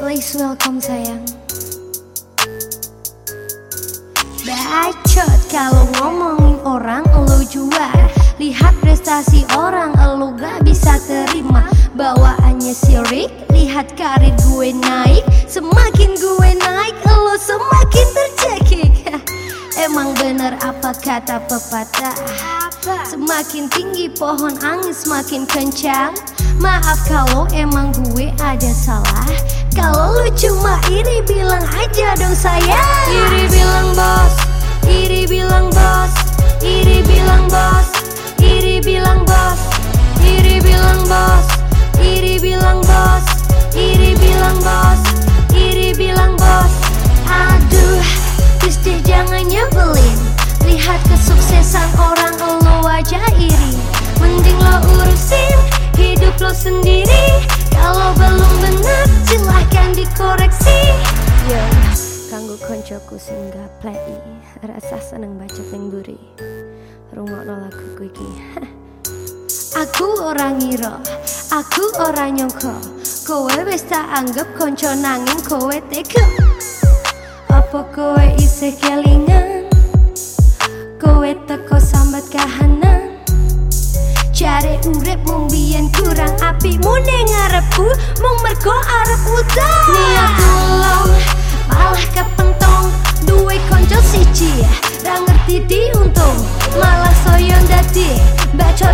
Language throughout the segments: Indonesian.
Please welcome sayang. Bacot kalau ngomongin orang lo juara Lihat prestasi orang lo gak bisa terima. Bawaannya sirik Lihat karir gue naik. Semakin gue naik lo semakin tercekik. Emang bener apa kata pepatah? Semakin tinggi pohon angin semakin kencang. Maaf kalau emang gue ada salah Kalau lu cuma iri bilang aja dong sayang. Iri bilang bos, iri bilang bos. Iri bilang bos, iri bilang bos. Iri bilang bos, iri bilang bos. Iri bilang bos, iri bilang bos. Aduh, please deh jangan nyebelin. Lihat kesuksesan orang lo aja iri. Mending lo urusin hidup lo sendiri bojoku singgah plei rasah seneng baca ning buri rungok lagu ku iki. Aku ora ngira aku ora nyangka kowe wis tak anggap konco nanging kowe tega. Apa kowe isih kelingan?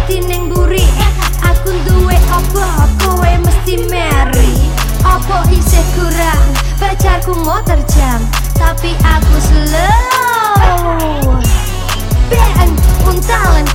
Bacoti ning buri Aku duwe opo kowe mesti meri. Opo isih kurang? Pacarku mau terjam Tapi aku slow. Ben untalan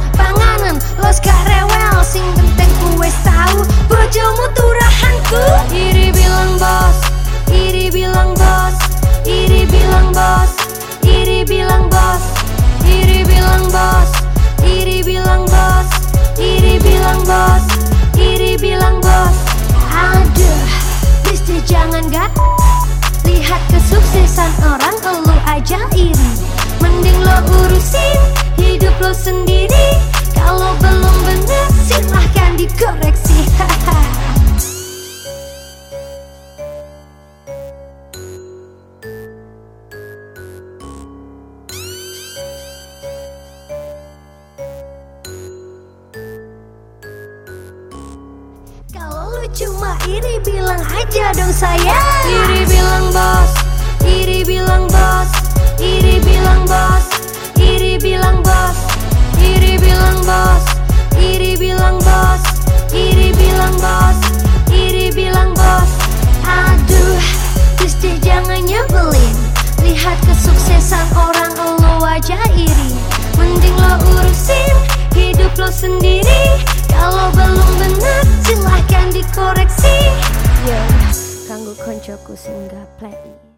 cuma iri bilang aja dong sayang. Iri bilang bos, iri bilang bos, iri bilang bos, iri bilang bos, iri bilang bos, iri bilang bos, iri bilang bos, aku singgah play.